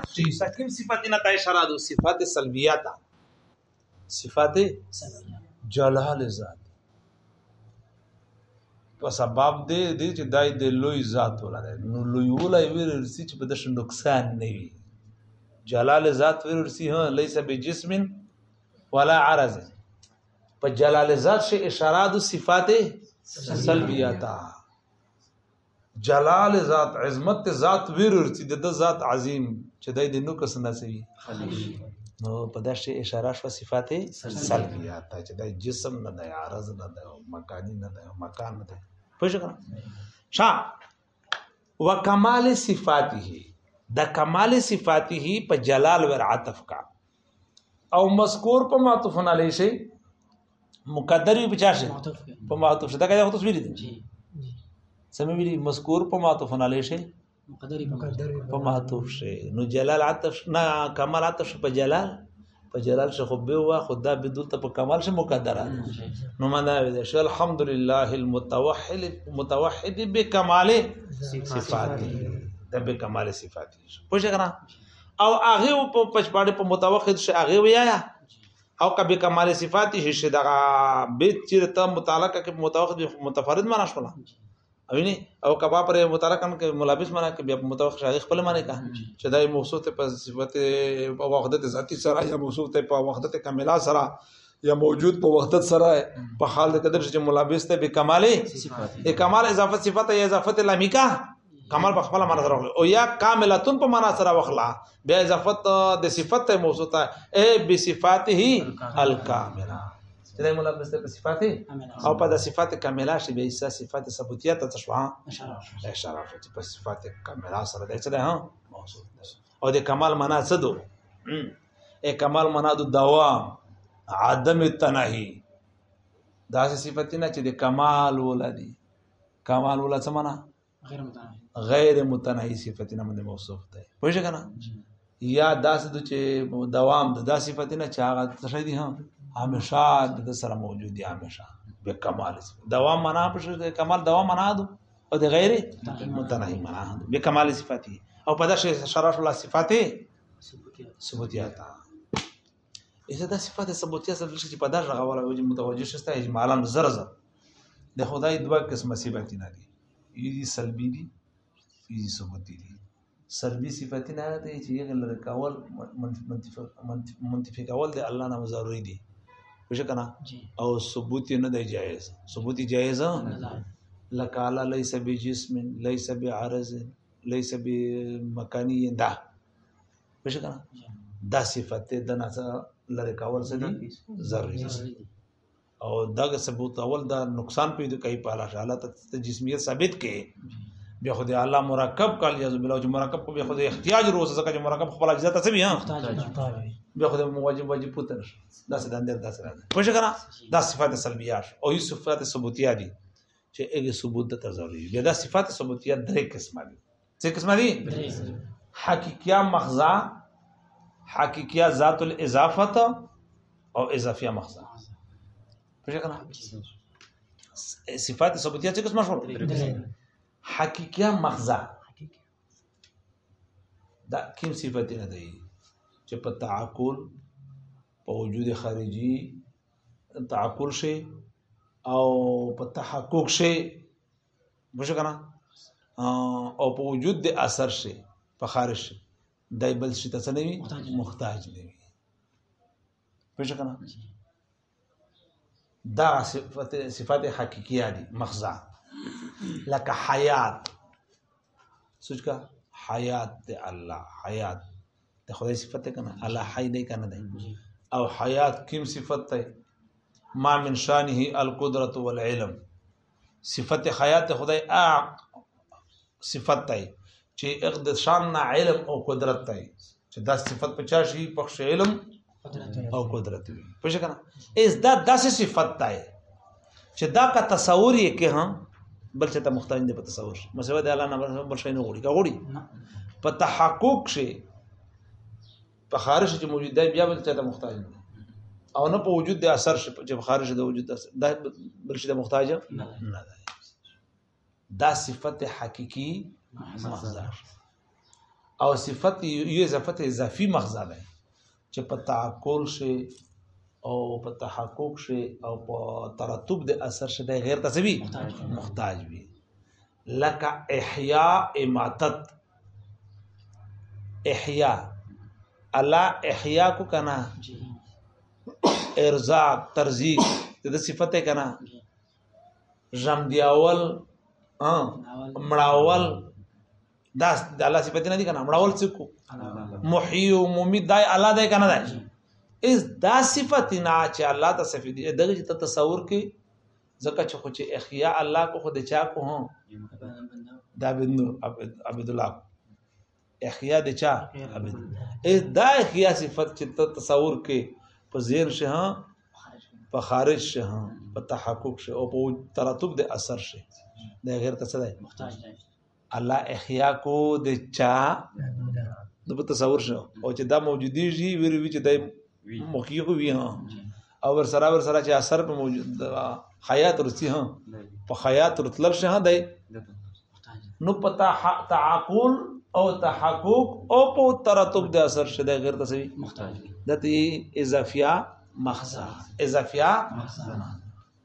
چې سکیم صفت نه تای شرا دو صفات سلبیه تا صفات جلال ذات په سبب دې دې چې دای دې لوی ذات ولري نو لوی ولای ورسي چې په دښن نقصان نه وي جلال ذات ورسي ها ليس بجسم ولا عرض په جلال ذات شي اشارات صفات سلبیه تا جلال ذات عظمت ذات ویرور چې د ذات عظیم چې دای د نو کس نه سي نو په داسې اشاره شو صفات سلبیه ته چې د جسم نه د عارض نه د مکانی نه د مکان نه پوه شو شا وکمال صفاته د کمال صفاته په جلال ور عطف کا او مذکور په معطوف علی شي مقدر وي بچا شي په معطوف شي دا کله خو ویل دي سمې ویلي مذکور په معطوف علی شي مقدر په معطوف شي نو جلال عطف نه کمال عطف په جلال په جلال شي خو به وا خدا به دلته په کمال شي مقدره نو معنا وي شي الحمدلله المتوحد متوحد بكمال صفاته ده بكمال صفاته پوه شئ کنه او هغه په پښپاړې په متوخد شي هغه ویا او کبه کمال صفات شي شي دغه بیت چې ته متعلق کې متوخد متفرد معنا شول او نه او کبا پر متعلق کې ملابس معنا کې بیا متوخد شي خپل معنا کا چې دای موصوف ته په صفت او وحدت ذاتی سره یا موصوف ته په وحدت کامله سره یا موجود په وخت سره په حال د قدر چې ملابس ته به کمال صفات کمال اضافه صفات یا اضافه لامیکا کمال په خپل معنا سره او یا کاملتون په معنا سره وخلا بیا اضافت د صفت ته موصوفه اے بصفاته الکامله چې د ملابس ته صفات او په د صفات کامله شی به ایسه صفات ثبوتیه ته تشوا اشاره اشاره چې په صفات کامله سره ده چې ده موصوف او د کمال معنا څه دو ای کمال معنا د دوام عدم التناهي دا صفت نه چې د کمال ولدي کمال ولا څه معنا غیر متناهي غیر متناهي صفت نه باندې موصوف ده پوه شئ کنه یا داسې د چې دوام د داسې صفت نه چې هغه څه دي هم همیشه د سره موجود دي همیشه به کمال دوام معنا په کمال دوام معنا ده او د غیر متناهی معنا به کمال صفاتی او په داسې شرف الله صفاته ثبوتیه تا اذا دا صفات ثبوتیه سره چې په دغه غواړو چې متوجه شسته اجمالا زرزر د خدای دوه قسمه صفات نه دي یی سلبی دي یی ثبوتی دي سلبي صفاتونه هغه دي چې هغه لري کول منتفي کول د الله نه ضروري دي وشه کنه او ثبوت نه دی جایز ثبوت جایز لکه الله ليس بجسم ليس بعرض ليس بمكاني دا وشه کنه دا صفات د نه لري کول څه دي ضروري دي او دغه ثبوت اول دا نقصان پیدا کوي په الله تعالی ته جسمیت ثابت کې بیا خو د الله مرکب کال جز بلا چې مرکب کو بیا خو د احتیاج روز ځکه چې مرکب خپل اجازه ته سمي ها بیا خو د واجب واجب پوتر دا څه دندر دا څه راځي پوه شګرا دا صفات سلبیه او یو صفات ثبوتیه دي چې هغه ثبوت ته ضروري بیا دا صفات ثبوتیه درې قسمه دي څه قسمه دي حقیقیه مخزا حقیقیه ذات الاضافت او اضافیه مخزا پوه کنه صفات ثبوتیه څه قسمه شو حقیقیه مخزا دا کوم صفت نه دی چې په تعقل په وجود خارجي تعقل شي او په تحقق شي بوشه کنه او په وجود د اثر شي په خارج شي دای بل شي ته څه نه وي محتاج نه وي بوشه کنه دا صفات صفات حقيقيه دي مخزا لك حيات سوچ کا حیات دی الله حیات د خدای صفت ده کنه الله حی دی کنه دی او حیات کوم صفت ده ما من شانه القدرت والعلم صفت حیات خدای اعق صفت دی چې اق د شان نه علم او قدرت دی چې دا صفت په چا شي په علم او قدرت وي پوه شئ کنه اس دا داسې صفت دی چې دا کا تصور یې کې هم بل څه ته مختاج دی په تصور مسوي د الله نه بل شي نه غوړي غوړي په تحقق شي په خارج کې موجود دی بیا بل ته محتاج نه او نه په وجود د اثر شي چې خارج د وجود اثر دا بل شي د محتاج نه دا صفت حقيقي مغزا او صفت یو اضافت اضافي مغزا ده چې په تعقل شي او په تحقق شي او په ترتب د اثر شي غیر تسبی محتاج وي لکه احیا اماتت احیا الا احیا کو کنا ارزاق ترزیق د صفته کنا جم دی اول مړاول دا د الله صفته نه دي کنا مړاول څه کو محیی او ممی دای الله دای کنا دای اس دا صفته نه چې الله ته صفه دي دغه تصور کې ځکه چې خو چې اخیا الله کو خو د چا کو هم د عبد نور عبد الله اخیا د چا عبد دا اخیا صفت چې ته تصور کې په زیر شه ها په خارج شه ها په تحقق شه او په ترتب د اثر شه د غیر ته څه دی محتاج دی الله احیا کو د چا د په تصور شو او چې دا موجودی شي ویر وی چې دای مخکې خو وی ها او ور سره ور سره چې اثر په موجود حیات ورسی ها په حیات ورتل شه دی نو پتا تعقل او تحقق او په ترتب د اثر شه د غیر تسوی محتاج دته اضافیا مخزا اضافیا مخزا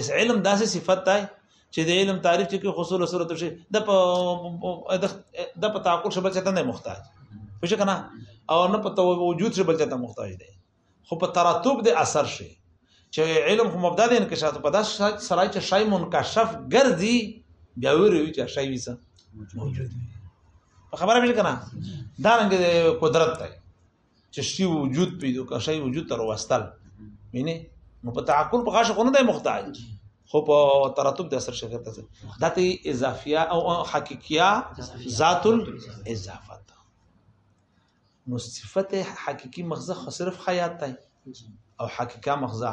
اس علم داسې صفت دی چې د علم تعریف چې کې خصول سره ته شي د په د په تعقل شبل چته نه محتاج پوه کنه او نه په وجود شبل چته محتاج دی خو په تراتب د اثر شي چې علم خو مبدا د انکشاف په داس سره چې شای منکشف ګرځي بیا ویری چې شای وسه موجود په خبره مې کنه دا رنګ قدرت دی چې شی وجود پیدا کا شی وجود تر واستل مینه نو په تعقل په غاښ خونه دی محتاج خو په ترتب د اثر شکر ته دته اضافیه او حقیقیه ذات الاضافت نو صفت حقیقی مغزه صرف حیات دی او حقیقه مغزه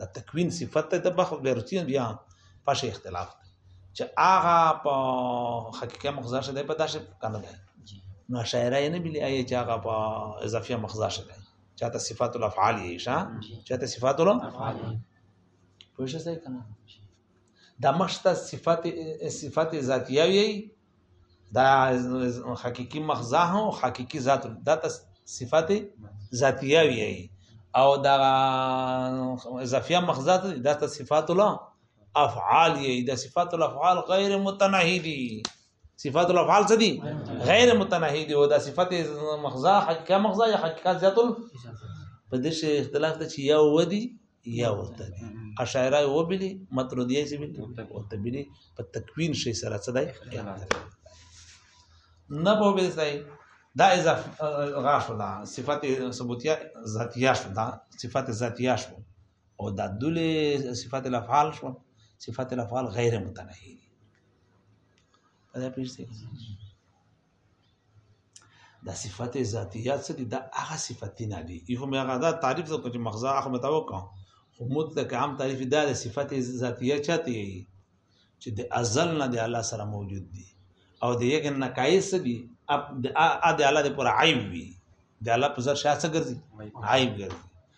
د تکوین صفت ته د بخو بیرتین بیا پښه اختلاف دی چې هغه په حقیقي مخزا شته په داسې کنه دی نو شاعره نه بلی ای چې هغه په اضافي مخزا شته چاته صفات الافعال یې شه چاته صفات الافعال پوه شئ کنه دا مخته صفات صفات ذاتیه وي دا حقيقي مخزا او حقيقي ذات دا صفات ذاتيه وي او دا اضافيه مخزا دا صفات الله افعال یې د صفات الافعال غیر متناهی دي صفات الافعال څه دي غیر متناهی دي او د صفات مخزا حقیقت مخزا یا حقیقت ذات په دې شی اختلاف ته چې یو ودی یا ورته دي اشاعره و بلی مطردیه چې بلی ورته بلی په تکوین شي سره څه دی نه په بل ځای دا اضافه غاښ دا صفات ثبوتیه ذاتیه شو دا صفات ذاتیه شو او دا دل صفات الافعال شو صفات الافعال غیر متناهی دي په دې پیښه دا صفات ذاتیات څه دي دا هغه صفاتونه دي یو مې هغه دا تعریف زکه چې مغزا هغه متاو کوم خو مطلق عام تعریف دا د صفات ذاتیات چاته یي چې د ازل نه د الله سره موجود دي او د یګ نه کایس دي اب د الله د پر عیب وي د الله په ځر شاسه ګرځي عیب ګرځي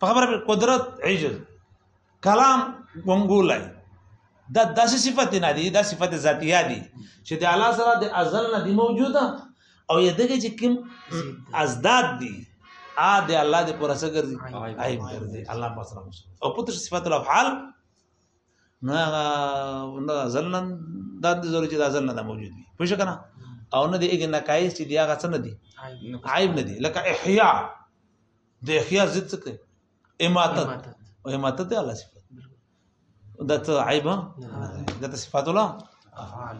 په خبره به قدرت عجز کلام ګنګولای دا داسې صفت نه دي دا صفت ذاتیه دي چې د الله سره د ازل نه دی موجوده او یدګه چې کوم ازداد دي ا د الله د پرسه ګرځي عیب ګرځي الله په سره او پتر صفات الافعال نه نه ځلن د دې زور چې د ځل نه موجود وي پوه کنه او نه دې اګه نقایص چې دی هغه څه نه دي عیب نه دي لکه احیا د احیا ضد څه کوي اماتت او اماتت د الله صفات دا ته عیب دا ته صفات ولا افعال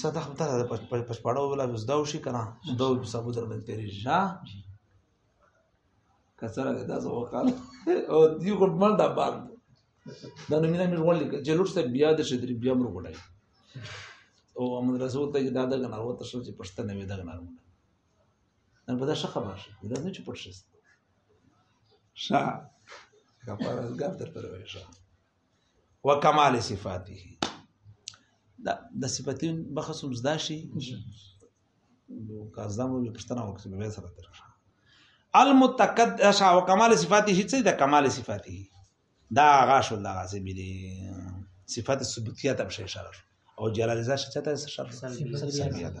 ساده خبره ده په پړاو ولا زده وشي کنه زده او سبو در باندې تیرې ځه کثره دا زه وکال او دی خو مل دا بار دا نو مینه مې ولې چې لور سره بیا د شدري بیا مر وړای او مدرسو ته دا دغه نارو ته شو چې پښتنه وي دغه نارو نن په دا ښه خبر شو دا نه چې پټ شي شا کفاره ګر تر پر وای شا وکمال صفاته دا د صفاتین بخص هم زده شي نو کازدان وو پښتنه وکړي به سره درشه المتقد اشا وکمال صفاته هیڅ د کمال صفاته دا غاش الله غازی بلی صفات ثبوتیه ته اشاره او جلال ذات شته ته اشاره سلبیه ده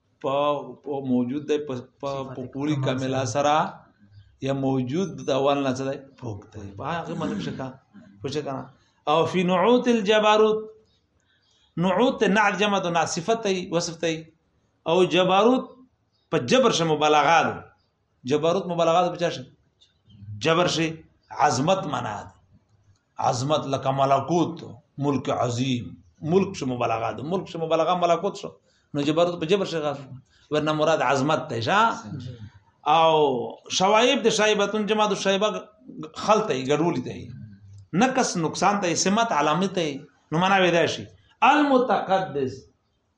په موجود دی په پوری کاملا سره یا موجود د اول نه څه دی فوق دی په هغه باندې شکا پوښتنه او فی نعوت الجبروت نعوت نعت جمع د ناصفت وصفت او جبروت په جبر شمو بلاغات جبروت مبالغه په چا شي جبر شي عظمت معنا عظمت لکه ملکوت ملک عظیم ملک شو مبالغه ده ملک شو مبالغه ملکوت شو نو جبروت په جبر شي غاښ ورنه مراد عظمت ته شه او شوایب د شایبتون جمع د شایبه خلطه ګډولی ته نقص نقصان ته سمت علامت ته نو معنا ودا شي المتقدس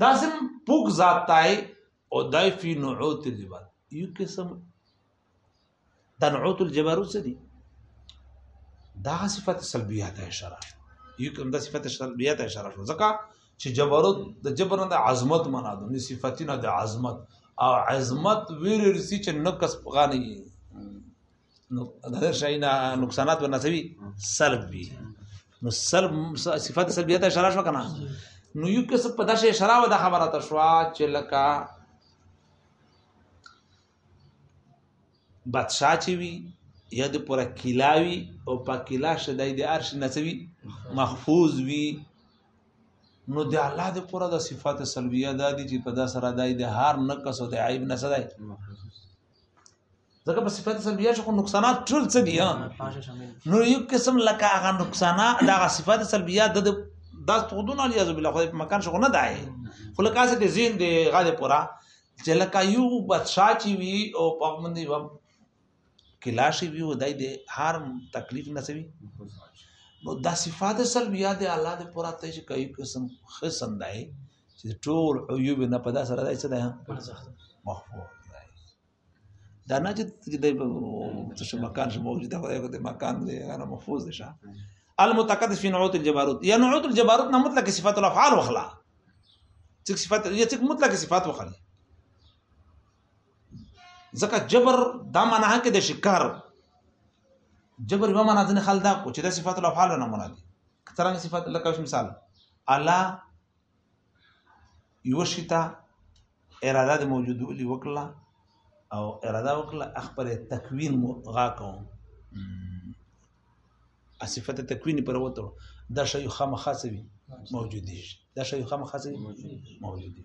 داسم پوک ذات تای او دای فی نعوت الجبار یو قسم دا نعوت الجبار څه دي دا صفات سلبیه ته اشاره یو کوم د صفات سلبیه ته اشاره شو ځکه چې جبروت د جبر نه د عظمت معنا ده نه صفاتینه د عظمت او عظمت ویرسی چې نقص غانی نو دغه شي نه نقصانات ورنسوي سلب وي نو سلب صفات سلبیت اشاره شو کنه نو یو کس په داسې اشاره و د خبره ته شو چې لکه بادشاہ چې وي یا د پر کلاوي او په کلا شدای د عرش نسوي محفوظ وي نو د الله د پر د صفات سلبیه د دي چې په دا سره دای د هر نقص او د عیب نه سره ځکه په صفات سلبیه شو نقصانات ټول څه دي نو یو قسم لکه هغه نقصانات دا صفات سلبیه د داس تودون علی عز بالله خدای په مکان شو نه دای خو لکه څه دي زین دی غاده پورا چې لکه یو بادشاہ چې وی او په باندې و کلاشي وی ودای دی هر تکلیف نسوي نو دا صفات سلبیه د الله د پورا ته چې کوي قسم خسندای چې ټول عیوب نه پدا سره دی څه دی مغفور دا نه چې د څه شو مکان شو موجوده خدای کو د مکان دی هغه محفوظ دي شه المتقدس في نعوت الجبروت یا نعوت الجبروت نه مطلق صفات الافعال وخلا چې صفات یا چې مطلق صفات وخلا ځکه جبر دا معنی کې د شکار جبر به معنا ځنه خلدا کو چې د صفات الافعال نه مراد کترنګ صفات لکه مثال الله یو شي ته اراده د موجودولي وکړه او اراده وکړه خپل تکوین غا کوم صفت تکوینی پر وته دا شی خامخاسوي موجود دي دا شی خامخاسوي موجود دي